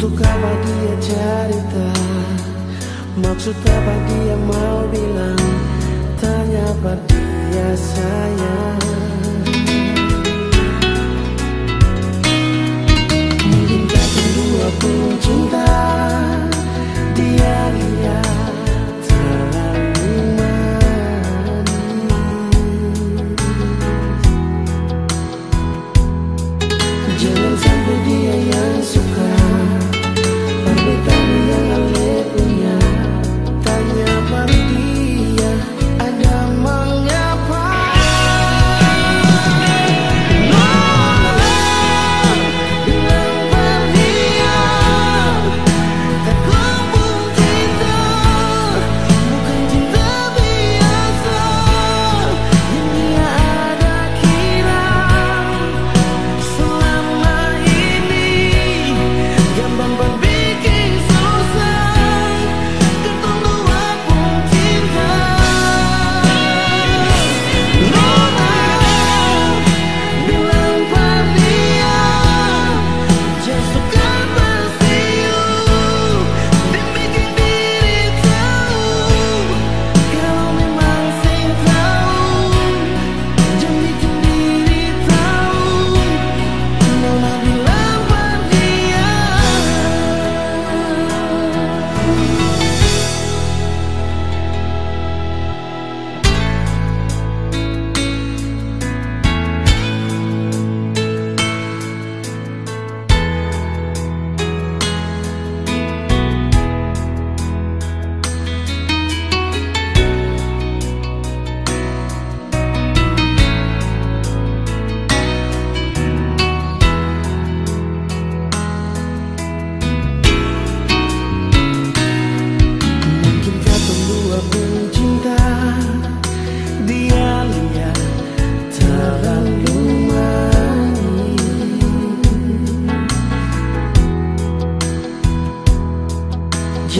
Untuk apa dia cerita? Maksud apa dia mau bilang? Tanya apa dia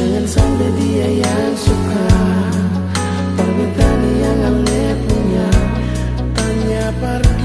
Jangan sampai dia yang suka. Permintaan yang aneh punya. Tanya pada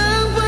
above.